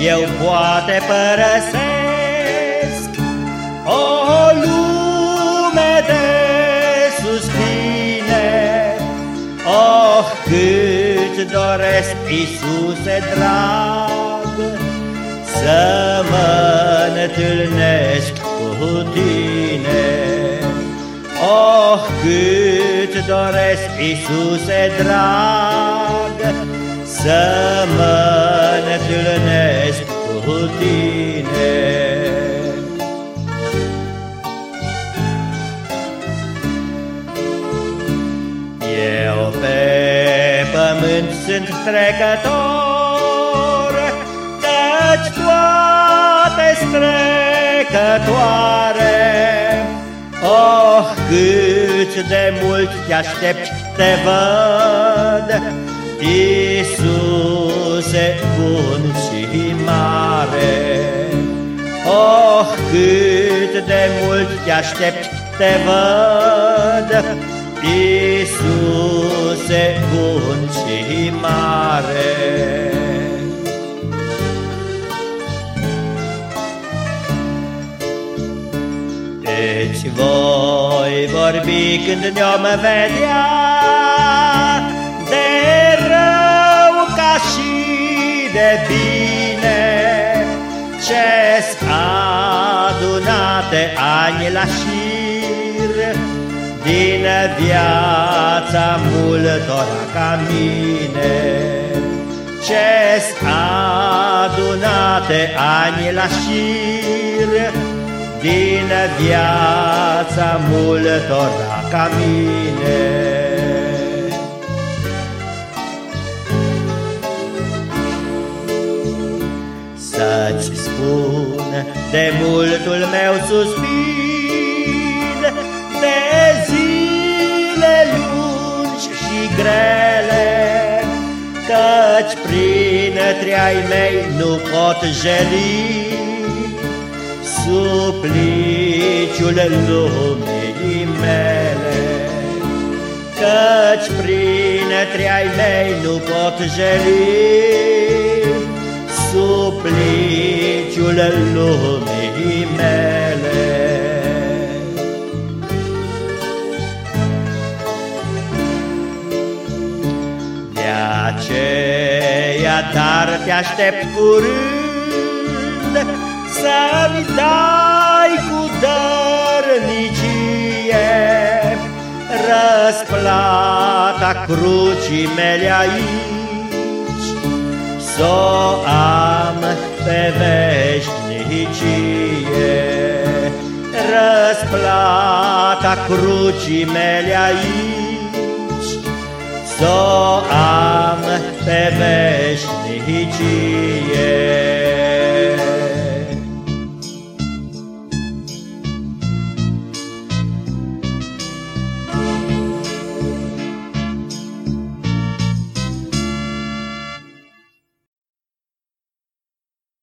eu poate părăsesc o lume de suspine. Oh, cât doresc, Iisuse drag, să mă întâlnesc cu Tine. Oh, cât doresc, Iisuse drag, să mă întâlnesc cu Tine. Eu pe pământ sunt trecător, Căci toate strecătoare. Oh, cât de mult te aștept, te văd, Iisuse bun și mare. Oh, cât de mult te aștept, te văd, Iisuse bun și mare. Deci voi vorbi când ne-om vedea ce adunate ani la șir Din viața multora ca mine ce adunate ani la șir din viața multora ca mine. Să-ți spun de multul meu suspin, de zile lungi și grele, Căci prin ai mei nu pot jeli, supliciul lumii mele, Căci prin ai mei nu pot jeli supliciul lumii mele. De aceea dar te aștept curând, să-mi dai cu dărnicie Răsplata crucii mele aici S-o am pe veșnicie Răsplata crucii mele aici. S-o am pe veșnicie